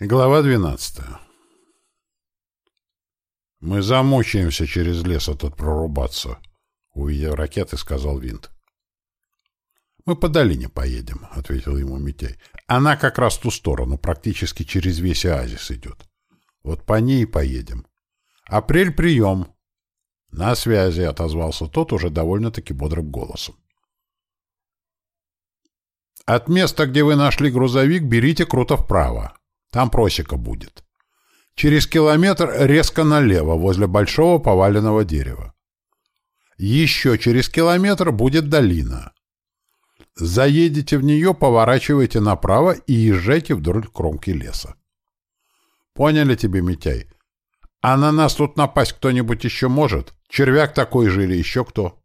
Глава 12. «Мы замучаемся через лес этот прорубаться», — увидев ракеты, сказал Винт. «Мы по долине поедем», — ответил ему Митяй. «Она как раз в ту сторону, практически через весь оазис идет. Вот по ней поедем. Апрель прием». «На связи», — отозвался тот уже довольно-таки бодрым голосом. «От места, где вы нашли грузовик, берите круто вправо. Там просека будет. Через километр резко налево, возле большого поваленного дерева. Еще через километр будет долина. Заедете в нее, поворачивайте направо и езжайте вдоль кромки леса. Поняли тебе, Митяй? А на нас тут напасть кто-нибудь еще может? Червяк такой же или еще кто?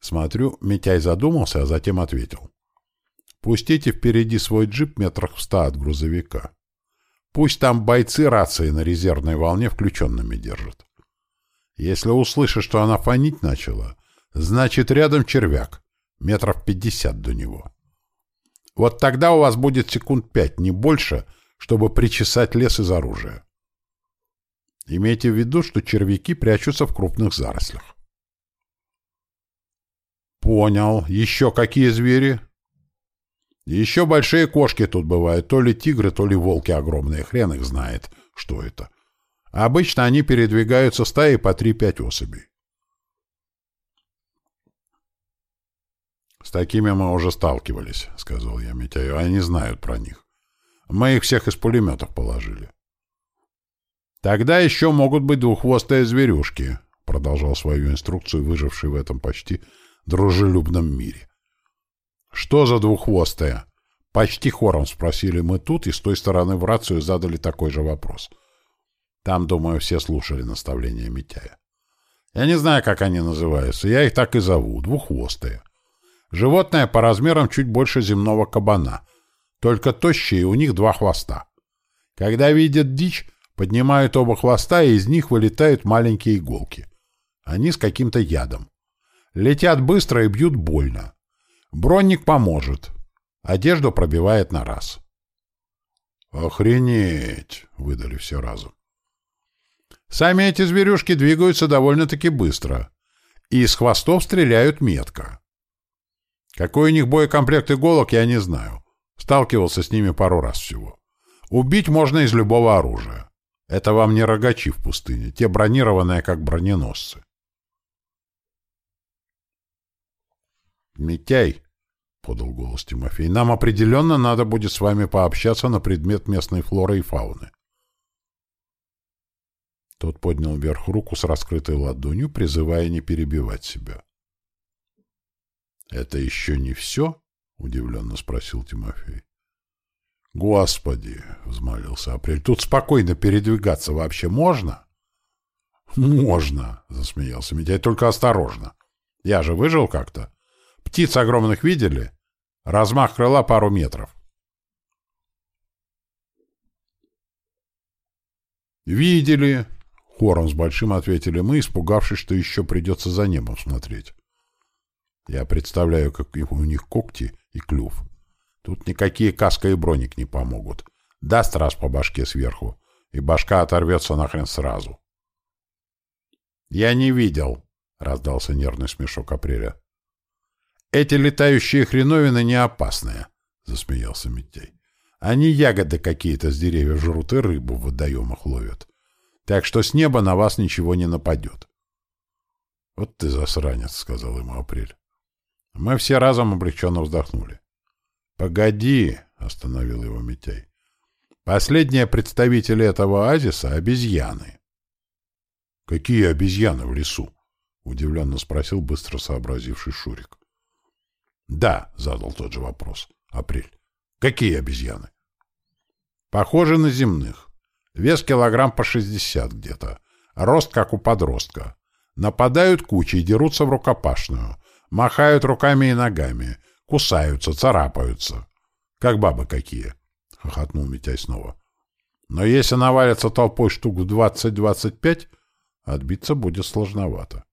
Смотрю, Митяй задумался, а затем ответил. Пустите впереди свой джип метрах в ста от грузовика. Пусть там бойцы рации на резервной волне включенными держат. Если услышишь, что она фонить начала, значит рядом червяк, метров пятьдесят до него. Вот тогда у вас будет секунд пять, не больше, чтобы причесать лес из оружия. Имейте в виду, что червяки прячутся в крупных зарослях. Понял. Еще какие звери? Еще большие кошки тут бывают, то ли тигры, то ли волки огромные, хрен их знает, что это. Обычно они передвигаются стаей по 3-5 особей. «С такими мы уже сталкивались», — сказал я Митяю. «Они знают про них. Мы их всех из пулеметов положили». «Тогда еще могут быть двуххвостые зверюшки», — продолжал свою инструкцию выживший в этом почти дружелюбном мире. «Что за двуххвостая?» Почти хором спросили мы тут, и с той стороны в рацию задали такой же вопрос. Там, думаю, все слушали наставления Митяя. Я не знаю, как они называются, я их так и зову, двуххвостые. Животное по размерам чуть больше земного кабана, только тощие, у них два хвоста. Когда видят дичь, поднимают оба хвоста, и из них вылетают маленькие иголки. Они с каким-то ядом. Летят быстро и бьют больно. Бронник поможет. Одежду пробивает на раз. «Охренеть!» — выдали все разом. Сами эти зверюшки двигаются довольно-таки быстро. И из хвостов стреляют метко. Какой у них боекомплект иголок, я не знаю. Сталкивался с ними пару раз всего. Убить можно из любого оружия. Это вам не рогачи в пустыне, те бронированные, как броненосцы. «Митяй», — подал голос Тимофей, — «нам определенно надо будет с вами пообщаться на предмет местной флоры и фауны». Тот поднял вверх руку с раскрытой ладонью, призывая не перебивать себя. «Это еще не все?» — удивленно спросил Тимофей. «Господи!» — взмолился Апрель. «Тут спокойно передвигаться вообще можно?» «Можно!» — засмеялся Митяй. «Только осторожно. Я же выжил как-то. Птиц огромных видели? Размах крыла пару метров. «Видели!» — хором с большим ответили мы, испугавшись, что еще придется за небом смотреть. Я представляю, как у них когти и клюв. Тут никакие каска и броник не помогут. Даст раз по башке сверху, и башка оторвется нахрен сразу. «Я не видел», — раздался нервный смешок Апреля. Эти летающие хреновины не опасные, — засмеялся Митяй. Они ягоды какие-то с деревьев жрут и рыбу в водоемах ловят. Так что с неба на вас ничего не нападет. — Вот ты засранец, — сказал ему Апрель. Мы все разом облегченно вздохнули. — Погоди, — остановил его Митяй. — Последние представители этого оазиса — обезьяны. — Какие обезьяны в лесу? — удивленно спросил быстро сообразивший Шурик. Да, задал тот же вопрос. Апрель. Какие обезьяны? Похожи на земных. Вес килограмм по 60 где-то. Рост, как у подростка. Нападают кучей, дерутся в рукопашную. Махают руками и ногами. Кусаются, царапаются. Как бабы какие. Хохотнул Митяй снова. Но если навалятся толпой штук в 20-25, отбиться будет сложновато.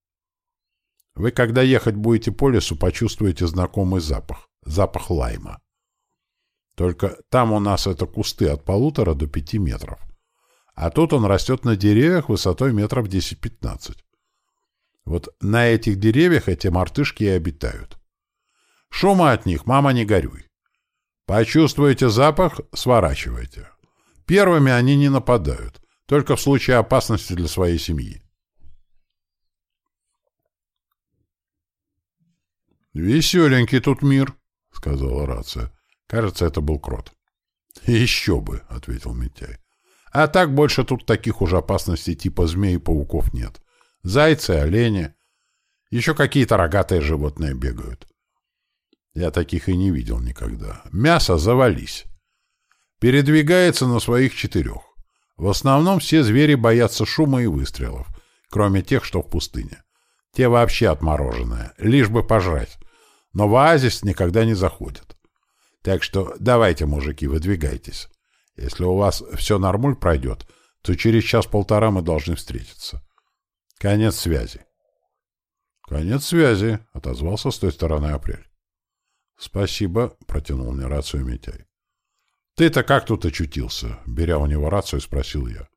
Вы, когда ехать будете по лесу, почувствуете знакомый запах. Запах лайма. Только там у нас это кусты от полутора до пяти метров. А тут он растет на деревьях высотой метров 10-15. Вот на этих деревьях эти мартышки и обитают. Шума от них, мама, не горюй. Почувствуете запах — сворачивайте. Первыми они не нападают, только в случае опасности для своей семьи. «Веселенький тут мир», — сказала рация. Кажется, это был крот. «Еще бы», — ответил Митяй. «А так больше тут таких уж опасностей типа змей и пауков нет. Зайцы, олени. Еще какие-то рогатые животные бегают. Я таких и не видел никогда. Мясо завались. Передвигается на своих четырех. В основном все звери боятся шума и выстрелов, кроме тех, что в пустыне. Те вообще отмороженные, лишь бы пожрать. Но в оазис никогда не заходят. Так что давайте, мужики, выдвигайтесь. Если у вас все нормуль пройдет, то через час-полтора мы должны встретиться. Конец связи. Конец связи, отозвался с той стороны Апрель. Спасибо, протянул мне рацию Митяй. Ты-то как тут очутился? Беря у него рацию, спросил я.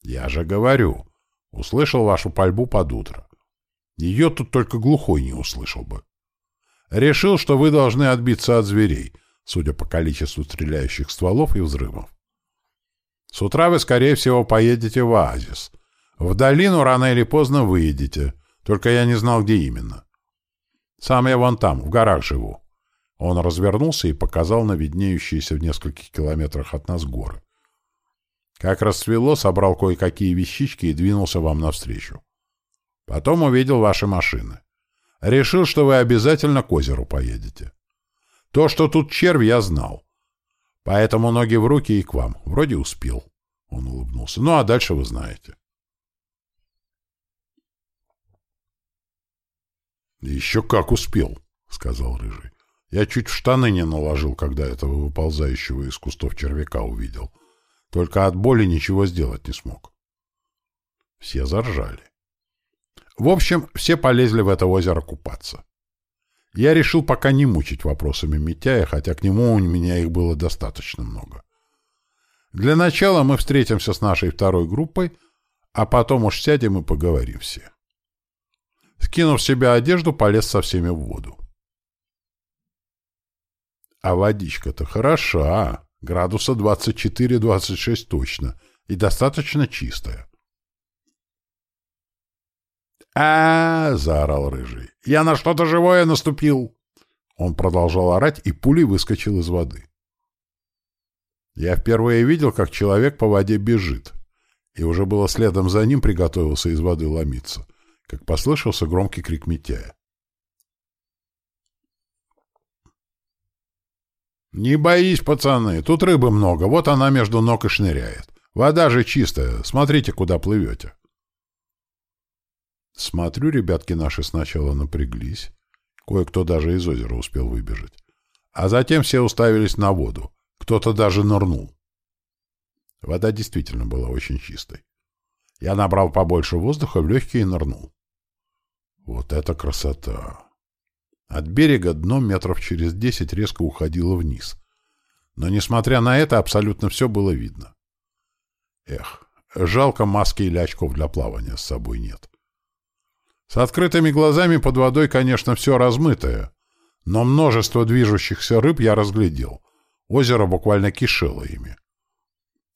Я же говорю. Услышал вашу пальбу под утро. Ее тут только глухой не услышал бы. Решил, что вы должны отбиться от зверей — судя по количеству стреляющих стволов и взрывов. С утра вы, скорее всего, поедете в оазис. В долину рано или поздно выедете, только я не знал, где именно. Сам я вон там, в горах живу. Он развернулся и показал на виднеющиеся в нескольких километрах от нас горы. Как расцвело, собрал кое-какие вещички и двинулся вам навстречу. Потом увидел ваши машины. Решил, что вы обязательно к озеру поедете. То, что тут червь, я знал. Поэтому ноги в руки и к вам. Вроде успел. Он улыбнулся. Ну, а дальше вы знаете. Еще как успел, сказал Рыжий. Я чуть в штаны не наложил, когда этого выползающего из кустов червяка увидел. Только от боли ничего сделать не смог. Все заржали. В общем, все полезли в это озеро купаться. Я решил пока не мучить вопросами Митяя, хотя к нему у меня их было достаточно много. Для начала мы встретимся с нашей второй группой, а потом уж сядем и поговорим все. Скинув с себя одежду, полез со всеми в воду. А водичка-то хороша, градуса 24-26 точно, и достаточно чистая а, заорал Рыжий. «Я на что-то живое наступил!» Он продолжал орать и пулей выскочил из воды. Я впервые видел, как человек по воде бежит, и уже было следом за ним приготовился из воды ломиться, как послышался громкий крик Митяя. «Не боись, пацаны, тут рыбы много, вот она между ног и шныряет. Вода же чистая, смотрите, куда плывете». Смотрю, ребятки наши сначала напряглись. Кое-кто даже из озера успел выбежать. А затем все уставились на воду. Кто-то даже нырнул. Вода действительно была очень чистой. Я набрал побольше воздуха в легкие и нырнул. Вот это красота! От берега дно метров через десять резко уходило вниз. Но, несмотря на это, абсолютно все было видно. Эх, жалко маски или очков для плавания с собой нет. С открытыми глазами под водой, конечно, все размытое, но множество движущихся рыб я разглядел. Озеро буквально кишело ими.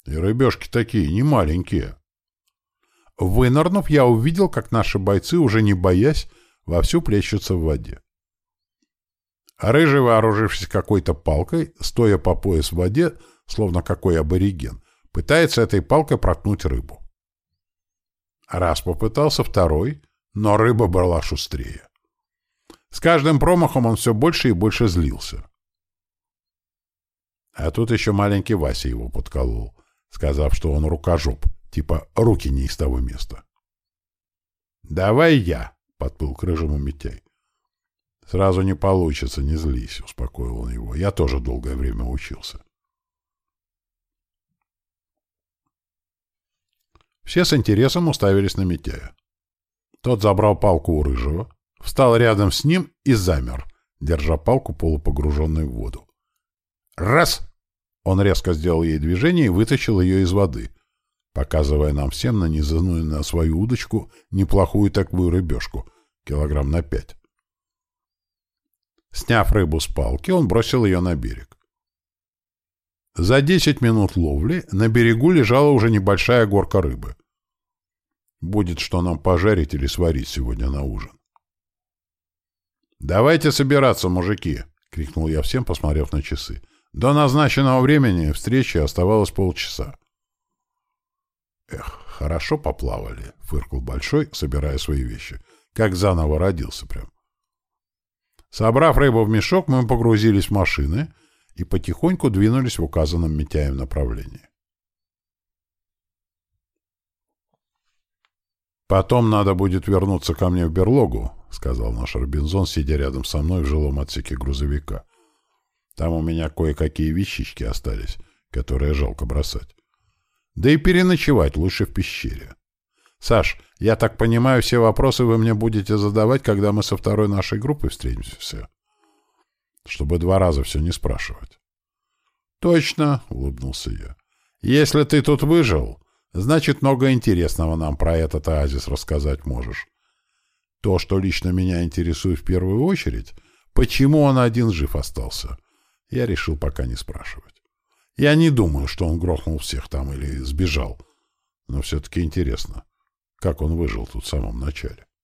И рыбешки такие, не маленькие. Вынырнув, я увидел, как наши бойцы, уже не боясь, вовсю плещутся в воде. рыжий, вооружившись какой-то палкой, стоя по пояс в воде, словно какой абориген, пытается этой палкой проткнуть рыбу. Раз попытался, второй — но рыба была шустрее. С каждым промахом он все больше и больше злился. А тут еще маленький Вася его подколол, сказав, что он рукожоп, типа руки не из того места. «Давай я», — подплыл к рыжему Митяй. «Сразу не получится, не злись», — успокоил он его. «Я тоже долгое время учился». Все с интересом уставились на Митяя. Тот забрал палку у рыжего, встал рядом с ним и замер, держа палку полупогруженной в воду. «Раз!» Он резко сделал ей движение и вытащил ее из воды, показывая нам всем нанизанную на свою удочку неплохую такую рыбешку, килограмм на пять. Сняв рыбу с палки, он бросил ее на берег. За десять минут ловли на берегу лежала уже небольшая горка рыбы. Будет что нам пожарить или сварить сегодня на ужин. «Давайте собираться, мужики!» — крикнул я всем, посмотрев на часы. До назначенного времени встречи оставалось полчаса. «Эх, хорошо поплавали», — фыркал Большой, собирая свои вещи. «Как заново родился прям». Собрав рыбу в мешок, мы погрузились в машины и потихоньку двинулись в указанном Митяем направлении. «Потом надо будет вернуться ко мне в берлогу», — сказал наш Робинзон, сидя рядом со мной в жилом отсеке грузовика. «Там у меня кое-какие вещички остались, которые жалко бросать. Да и переночевать лучше в пещере. Саш, я так понимаю, все вопросы вы мне будете задавать, когда мы со второй нашей группой встретимся?» чтобы два раза все не спрашивать. «Точно», — улыбнулся я. «Если ты тут выжил, значит, много интересного нам про этот оазис рассказать можешь. То, что лично меня интересует в первую очередь, почему он один жив остался, я решил пока не спрашивать. Я не думаю, что он грохнул всех там или сбежал, но все-таки интересно, как он выжил тут в самом начале.